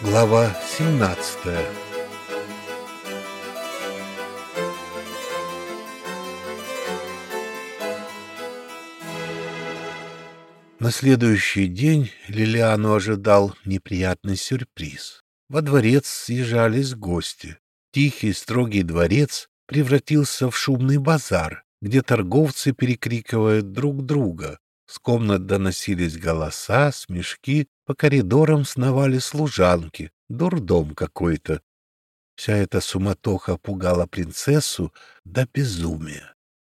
Глава 17 На следующий день Лилиану ожидал неприятный сюрприз. Во дворец съезжались гости. Тихий, строгий дворец превратился в шумный базар, где торговцы перекрикивают друг друга. С комнат доносились голоса, смешки, по коридорам сновали служанки, дурдом какой-то. Вся эта суматоха пугала принцессу до безумия.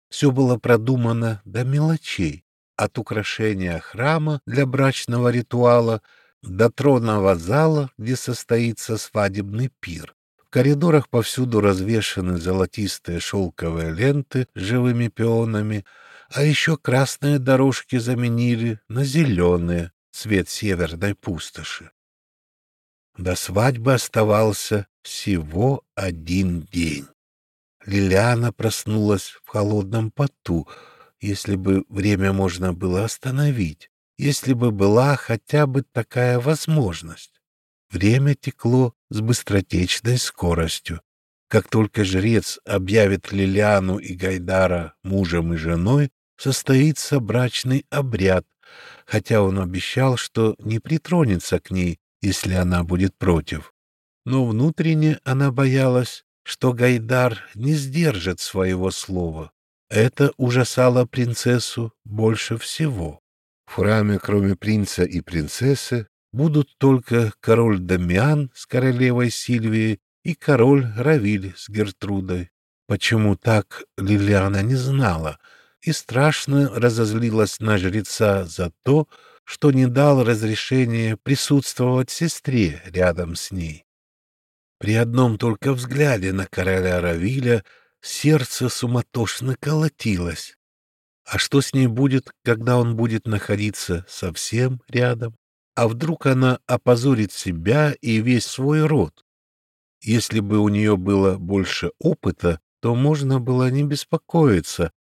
Все было продумано до мелочей, от украшения храма для брачного ритуала до тронного зала, где состоится свадебный пир. В коридорах повсюду развешаны золотистые шелковые ленты с живыми пионами, а еще красные дорожки заменили на зеленые, цвет северной пустоши. До свадьбы оставался всего один день. Лилиана проснулась в холодном поту, если бы время можно было остановить, если бы была хотя бы такая возможность. Время текло с быстротечной скоростью. Как только жрец объявит Лилиану и Гайдара мужем и женой, состоится брачный обряд, хотя он обещал, что не притронется к ней, если она будет против. Но внутренне она боялась, что Гайдар не сдержит своего слова. Это ужасало принцессу больше всего. В храме, кроме принца и принцессы, будут только король Дамиан с королевой Сильвией и король Равиль с Гертрудой. Почему так, Лилиана не знала — и страшно разозлилась на жреца за то, что не дал разрешения присутствовать сестре рядом с ней. При одном только взгляде на короля Равиля сердце суматошно колотилось. А что с ней будет, когда он будет находиться совсем рядом? А вдруг она опозорит себя и весь свой род? Если бы у нее было больше опыта, то можно было не беспокоиться,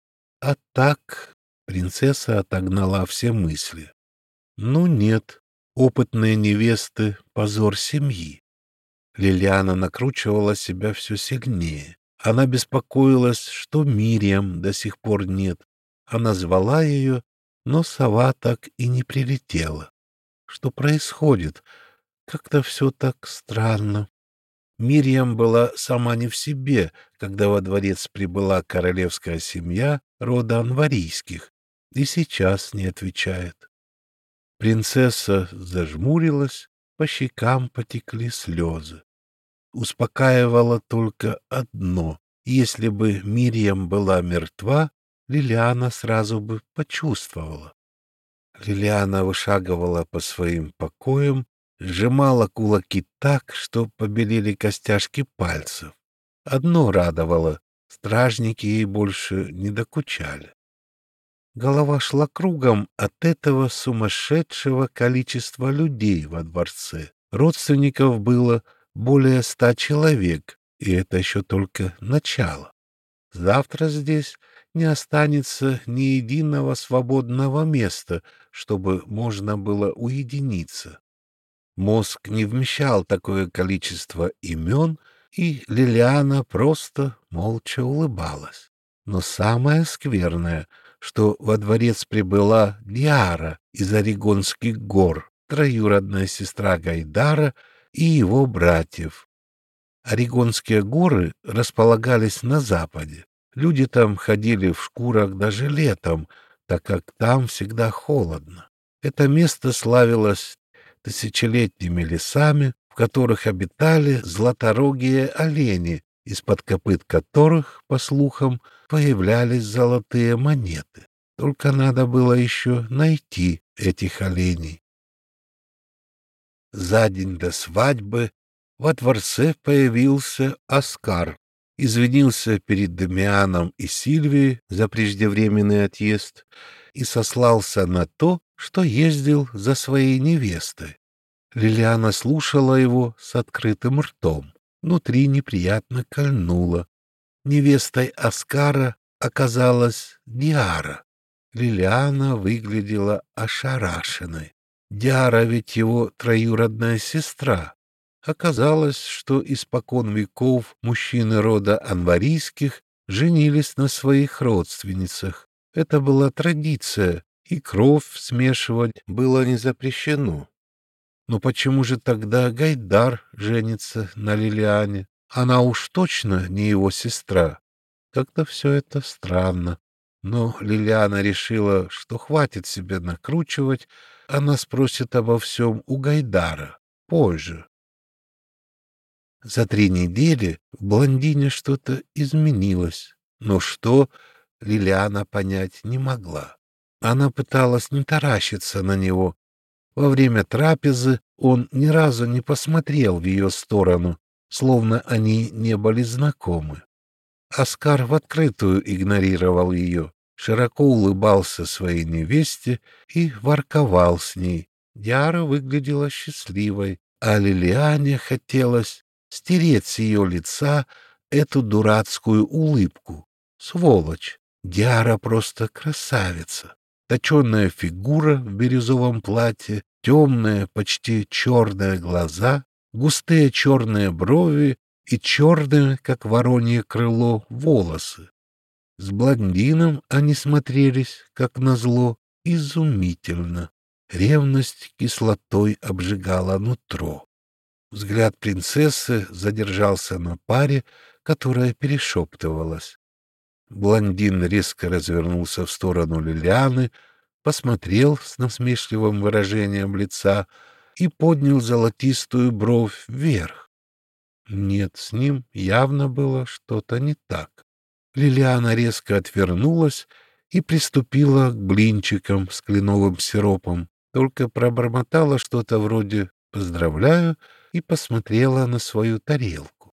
а так принцесса отогнала все мысли. Ну нет, опытные невесты — позор семьи. Лилиана накручивала себя все сильнее. Она беспокоилась, что Мириам до сих пор нет. Она звала ее, но сова так и не прилетела. Что происходит? Как-то все так странно. Мириам была сама не в себе, когда во дворец прибыла королевская семья рода анварийских, и сейчас не отвечает. Принцесса зажмурилась, по щекам потекли слезы. Успокаивало только одно. Если бы Мириам была мертва, Лилиана сразу бы почувствовала. Лилиана вышагивала по своим покоям, сжимала кулаки так, что побелели костяшки пальцев. Одно радовало — стражники ей больше не докучали. Голова шла кругом от этого сумасшедшего количества людей во дворце. Родственников было более ста человек, и это еще только начало. Завтра здесь не останется ни единого свободного места, чтобы можно было уединиться. Мозг не вмещал такое количество имен, и Лилиана просто молча улыбалась. Но самое скверное, что во дворец прибыла Диара из Орегонских гор, троюродная сестра Гайдара и его братьев. Орегонские горы располагались на западе. Люди там ходили в шкурах даже летом, так как там всегда холодно. Это место славилось тысячелетними лесами, в которых обитали златорогие олени, из-под копыт которых, по слухам, появлялись золотые монеты. Только надо было еще найти этих оленей. За день до свадьбы во дворце появился Оскар, извинился перед Дамианом и Сильвией за преждевременный отъезд и сослался на то, что ездил за своей невестой. Лилиана слушала его с открытым ртом. Внутри неприятно кольнуло. Невестой Оскара оказалась Диара. Лилиана выглядела ошарашенной. Диара ведь его троюродная сестра. Оказалось, что испокон веков мужчины рода анварийских женились на своих родственницах. Это была традиция, и кровь смешивать было не запрещено. Но почему же тогда Гайдар женится на Лилиане? Она уж точно не его сестра. Как-то все это странно. Но Лилиана решила, что хватит себя накручивать, она спросит обо всем у Гайдара позже. За три недели в блондине что-то изменилось, но что, Лилиана понять не могла. Она пыталась не таращиться на него. Во время трапезы он ни разу не посмотрел в ее сторону, словно они не были знакомы. Оскар в открытую игнорировал ее, широко улыбался своей невесте и ворковал с ней. Диара выглядела счастливой, а Лилиане хотелось стереть с ее лица эту дурацкую улыбку. Сволочь! Диара просто красавица. Точенная фигура в бирюзовом платье, темные, почти черные глаза, густые черные брови и черные, как воронье крыло, волосы. С блондином они смотрелись, как назло, изумительно. Ревность кислотой обжигала нутро. Взгляд принцессы задержался на паре, которая перешептывалась. Блондин резко развернулся в сторону Лилианы, посмотрел с насмешливым выражением лица и поднял золотистую бровь вверх. Нет, с ним явно было что-то не так. Лилиана резко отвернулась и приступила к блинчикам с кленовым сиропом, только пробормотала что-то вроде «поздравляю» и посмотрела на свою тарелку.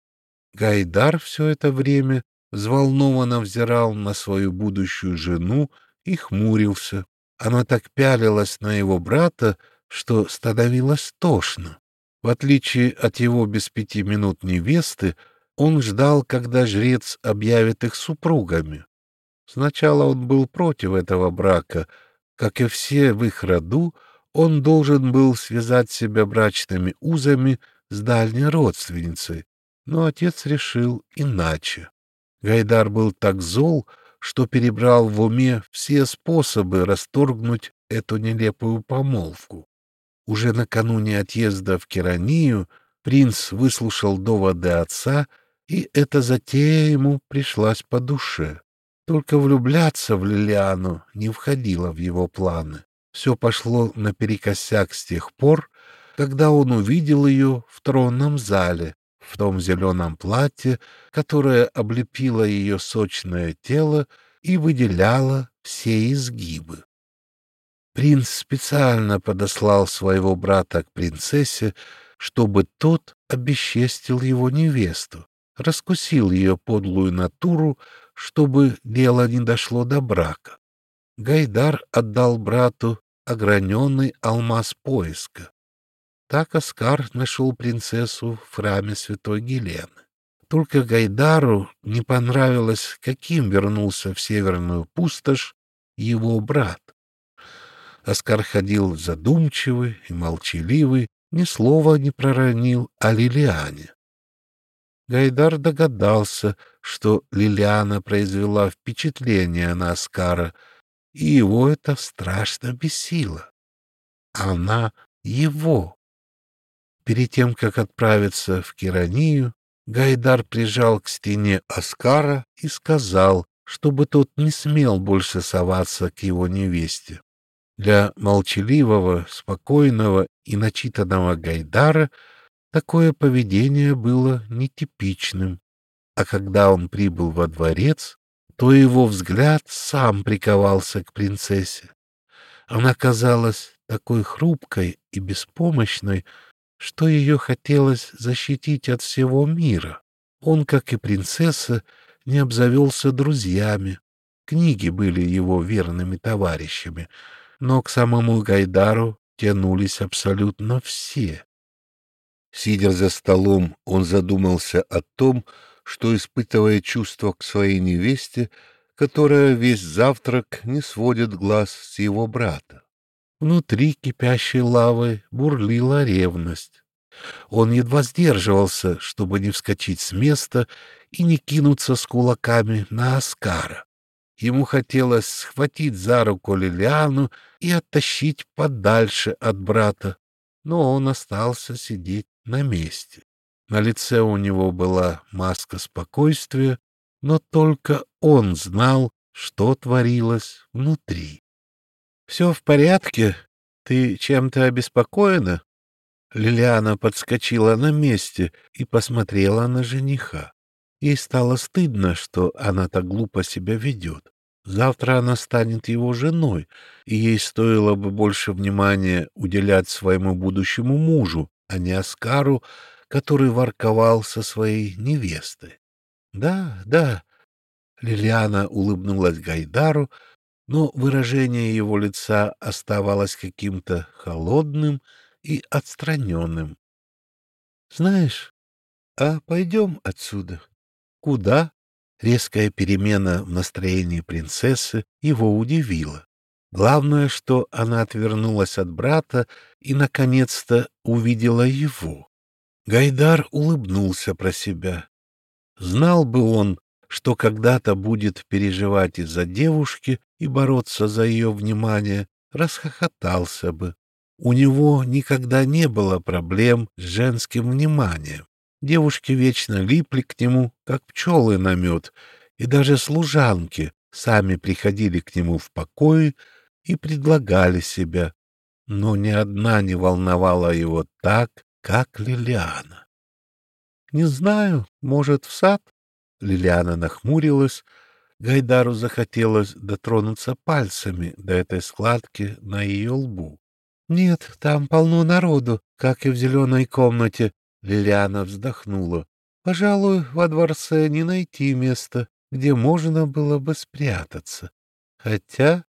Гайдар все это время взволнованно взирал на свою будущую жену и хмурился. Она так пялилась на его брата, что становилось тошно. В отличие от его без пяти минут невесты, он ждал, когда жрец объявит их супругами. Сначала он был против этого брака. Как и все в их роду, он должен был связать себя брачными узами с дальней родственницей, но отец решил иначе. Гайдар был так зол, что перебрал в уме все способы расторгнуть эту нелепую помолвку. Уже накануне отъезда в Керанию принц выслушал доводы отца, и эта затея ему пришлась по душе. Только влюбляться в Лилиану не входило в его планы. Все пошло наперекосяк с тех пор, когда он увидел ее в тронном зале, в том зеленом платье, которое облепило ее сочное тело и выделяло все изгибы. Принц специально подослал своего брата к принцессе, чтобы тот обесчестил его невесту, раскусил ее подлую натуру, чтобы дело не дошло до брака. Гайдар отдал брату ограненный алмаз поиска. Так Оскар нашел принцессу в храме святой Гелены. Только Гайдару не понравилось, каким вернулся в северную пустошь его брат. Оскар ходил задумчивый и молчаливый, ни слова не проронил о Лилиане. Гайдар догадался, что Лилиана произвела впечатление на Оскара, и его это страшно бесило. Она его. Перед тем, как отправиться в Киранию, Гайдар прижал к стене Оскара и сказал, чтобы тот не смел больше соваться к его невесте. Для молчаливого, спокойного и начитанного Гайдара такое поведение было нетипичным. А когда он прибыл во дворец, то его взгляд сам приковался к принцессе. Она казалась такой хрупкой и беспомощной, что ее хотелось защитить от всего мира. Он, как и принцесса, не обзавелся друзьями. Книги были его верными товарищами, но к самому Гайдару тянулись абсолютно все. Сидя за столом, он задумался о том, что испытывая чувство к своей невесте, которая весь завтрак не сводит глаз с его брата. Внутри кипящей лавы бурлила ревность. Он едва сдерживался, чтобы не вскочить с места и не кинуться с кулаками на Оскара. Ему хотелось схватить за руку Лилиану и оттащить подальше от брата, но он остался сидеть на месте. На лице у него была маска спокойствия, но только он знал, что творилось внутри. — Все в порядке? Ты чем-то обеспокоена? Лилиана подскочила на месте и посмотрела на жениха. Ей стало стыдно, что она так глупо себя ведет. Завтра она станет его женой, и ей стоило бы больше внимания уделять своему будущему мужу, а не Оскару, который ворковал со своей невестой. Да, да. Лилиана улыбнулась Гайдару, но выражение его лица оставалось каким-то холодным и отстраненным. Знаешь, а пойдем отсюда. Куда? Резкая перемена в настроении принцессы его удивила. Главное, что она отвернулась от брата и, наконец-то, увидела его. Гайдар улыбнулся про себя. Знал бы он, что когда-то будет переживать из-за девушки и бороться за ее внимание, расхохотался бы. У него никогда не было проблем с женским вниманием. Девушки вечно липли к нему, как пчелы на мед, и даже служанки сами приходили к нему в покое и предлагали себя. Но ни одна не волновала его так, как Лилиана. «Не знаю, может, в сад?» Лилиана нахмурилась. Гайдару захотелось дотронуться пальцами до этой складки на ее лбу. «Нет, там полно народу, как и в зеленой комнате», — Лилиана вздохнула. «Пожалуй, во дворце не найти места, где можно было бы спрятаться. Хотя...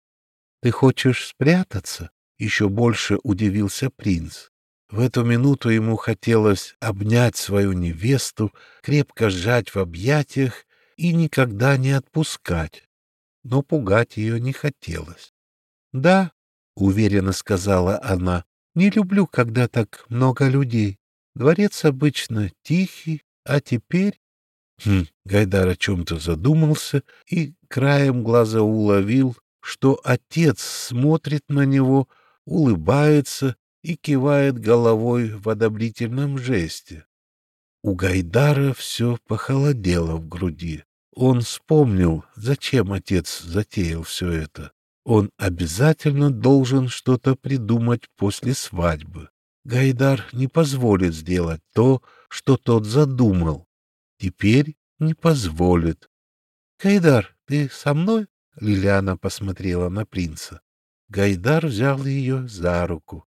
Ты хочешь спрятаться?» — еще больше удивился принц. В эту минуту ему хотелось обнять свою невесту, крепко сжать в объятиях и никогда не отпускать. Но пугать ее не хотелось. — Да, — уверенно сказала она, — не люблю, когда так много людей. Дворец обычно тихий, а теперь... Хм, Гайдар о чем-то задумался и краем глаза уловил, что отец смотрит на него, улыбается и кивает головой в одобрительном жесте. У Гайдара все похолодело в груди. Он вспомнил, зачем отец затеял все это. Он обязательно должен что-то придумать после свадьбы. Гайдар не позволит сделать то, что тот задумал. Теперь не позволит. — Гайдар, ты со мной? — Лилиана посмотрела на принца. Гайдар взял ее за руку.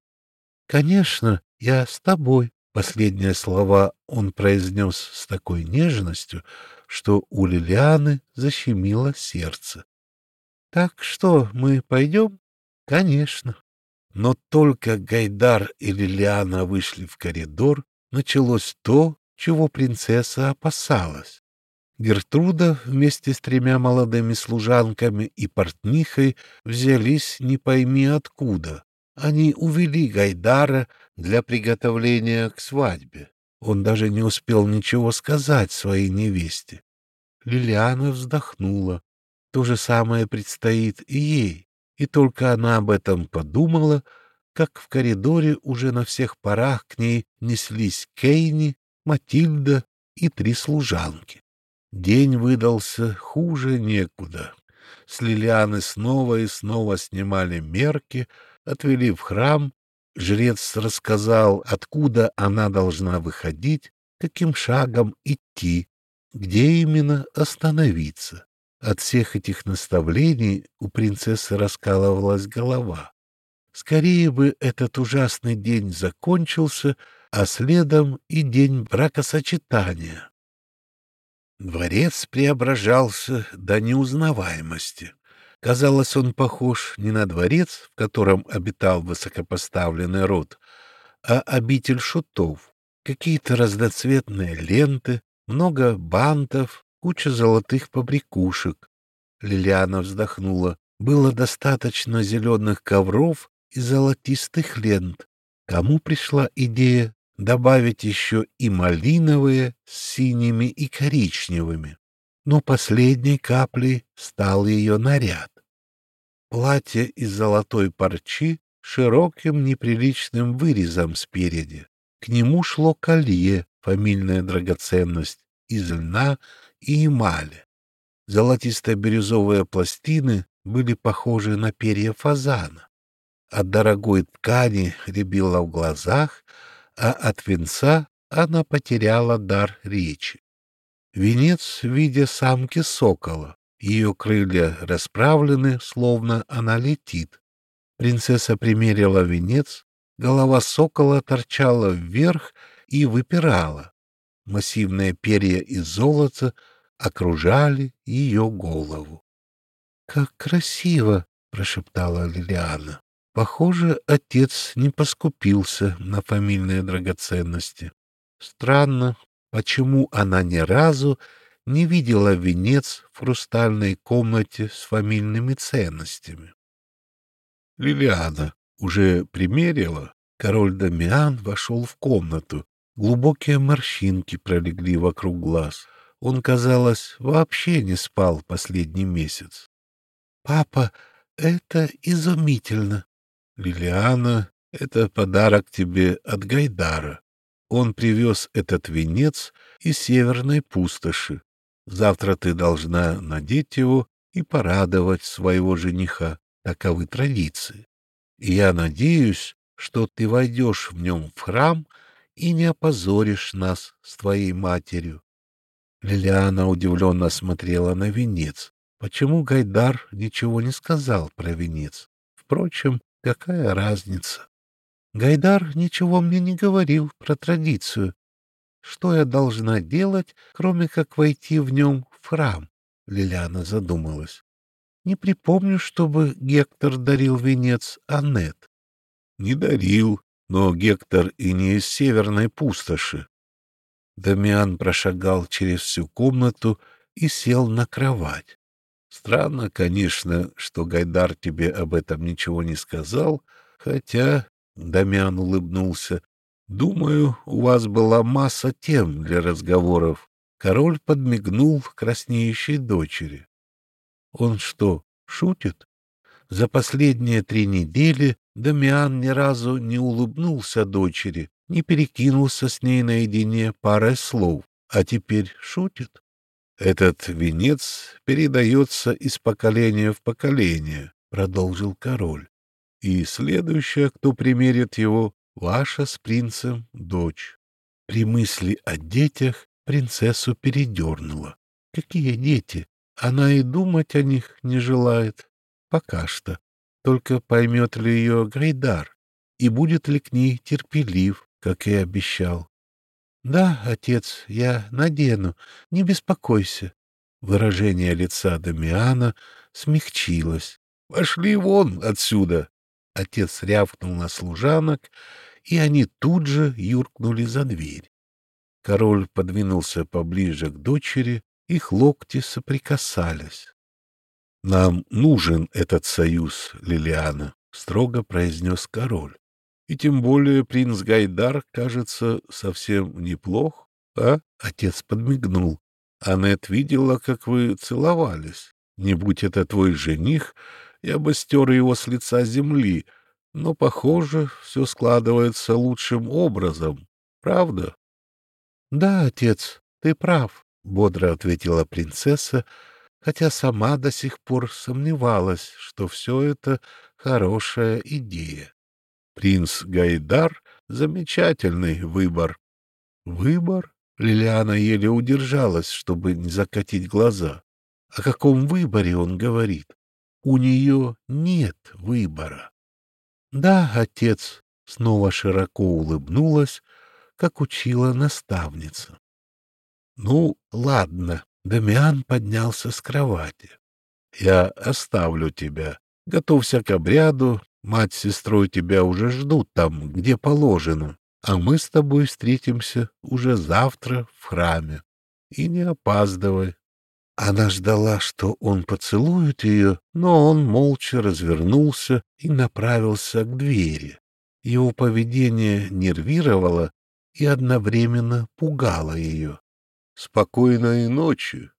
«Конечно, я с тобой». Последние слова он произнес с такой нежностью, что у Лилианы защемило сердце. «Так что, мы пойдем?» «Конечно». Но только Гайдар и Лилиана вышли в коридор, началось то, чего принцесса опасалась. Гертруда вместе с тремя молодыми служанками и портнихой взялись не пойми откуда. Они увели Гайдара для приготовления к свадьбе. Он даже не успел ничего сказать своей невесте. Лилиана вздохнула. То же самое предстоит и ей. И только она об этом подумала, как в коридоре уже на всех парах к ней неслись Кейни, Матильда и три служанки. День выдался хуже некуда. С Лилианы снова и снова снимали мерки, отвели в храм, жрец рассказал, откуда она должна выходить, каким шагом идти, где именно остановиться. От всех этих наставлений у принцессы раскалывалась голова. Скорее бы этот ужасный день закончился, а следом и день бракосочетания. Дворец преображался до неузнаваемости. Казалось, он похож не на дворец, в котором обитал высокопоставленный род, а обитель шутов. Какие-то разноцветные ленты, много бантов, куча золотых побрякушек. Лилиана вздохнула. Было достаточно зеленых ковров и золотистых лент. Кому пришла идея добавить еще и малиновые с синими и коричневыми. Но последней каплей стал ее наряд. Платье из золотой парчи широким неприличным вырезом спереди. К нему шло колье, фамильная драгоценность, из льна и эмали. Золотисто-бирюзовые пластины были похожи на перья фазана. От дорогой ткани рябило в глазах, а от венца она потеряла дар речи. Венец в виде самки сокола. Ее крылья расправлены, словно она летит. Принцесса примерила венец, голова сокола торчала вверх и выпирала. Массивные перья из золота окружали ее голову. — Как красиво! — прошептала Лилиана. Похоже, отец не поскупился на фамильные драгоценности. Странно, почему она ни разу не видела венец в хрустальной комнате с фамильными ценностями. Лилиана уже примерила. Король Дамиан вошел в комнату. Глубокие морщинки пролегли вокруг глаз. Он, казалось, вообще не спал последний месяц. — Папа, это изумительно! Лилиана, это подарок тебе от Гайдара. Он привез этот венец из северной пустоши. Завтра ты должна надеть его и порадовать своего жениха. Таковы традиции. И я надеюсь, что ты войдешь в нем в храм и не опозоришь нас с твоей матерью. Лилиана удивленно смотрела на венец. Почему Гайдар ничего не сказал про венец? Впрочем, Какая разница? Гайдар ничего мне не говорил про традицию. Что я должна делать, кроме как войти в нем в храм? Лилиана задумалась. Не припомню, чтобы Гектор дарил венец Аннет. Не дарил, но Гектор и не из северной пустоши. Дамиан прошагал через всю комнату и сел на кровать. Странно, конечно, что Гайдар тебе об этом ничего не сказал, хотя, — Дамян улыбнулся, — думаю, у вас была масса тем для разговоров. Король подмигнул краснеющей дочери. Он что, шутит? За последние три недели Дамиан ни разу не улыбнулся дочери, не перекинулся с ней наедине парой слов, а теперь шутит. Этот венец передается из поколения в поколение, продолжил король. И следующая, кто примерит его, ваша с принцем дочь. При мысли о детях принцессу передернула. Какие дети? Она и думать о них не желает. Пока что. Только поймет ли ее Гайдар и будет ли к ней терпелив, как и обещал. — Да, отец, я надену, не беспокойся. Выражение лица Дамиана смягчилось. — Пошли вон отсюда! Отец рявкнул на служанок, и они тут же юркнули за дверь. Король подвинулся поближе к дочери, их локти соприкасались. — Нам нужен этот союз, Лилиана, — строго произнес король. И тем более принц Гайдар, кажется, совсем неплох, а? Отец подмигнул. Аннет видела, как вы целовались. Не будь это твой жених, я бы стер его с лица земли, но, похоже, все складывается лучшим образом. Правда? — Да, отец, ты прав, — бодро ответила принцесса, хотя сама до сих пор сомневалась, что все это хорошая идея. Принц Гайдар — замечательный выбор. Выбор? Лилиана еле удержалась, чтобы не закатить глаза. О каком выборе он говорит? У нее нет выбора. Да, отец снова широко улыбнулась, как учила наставница. Ну, ладно, Дамиан поднялся с кровати. Я оставлю тебя. Готовься к обряду, Мать с сестрой тебя уже ждут там, где положено, а мы с тобой встретимся уже завтра в храме. И не опаздывай. Она ждала, что он поцелует ее, но он молча развернулся и направился к двери. Его поведение нервировало, и одновременно пугало ее. «Спокойной ночи!»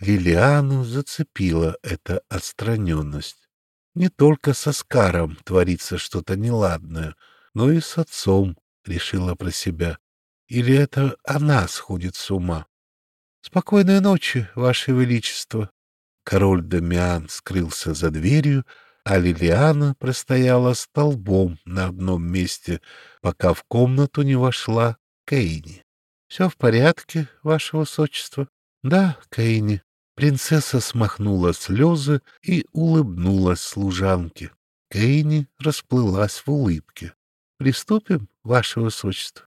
Лилиану зацепила эта отстраненность. Не только со Скаром творится что-то неладное, но и с отцом, решила про себя. Или это она сходит с ума? Спокойной ночи, Ваше Величество. Король Дамиан скрылся за дверью, а Лилиана простояла столбом на одном месте, пока в комнату не вошла Кейни. — Все в порядке, Ваше Высочество? — Да, Кейни. Принцесса смахнула слезы и улыбнулась служанке. Кейни расплылась в улыбке. — Приступим, Ваше Высочество?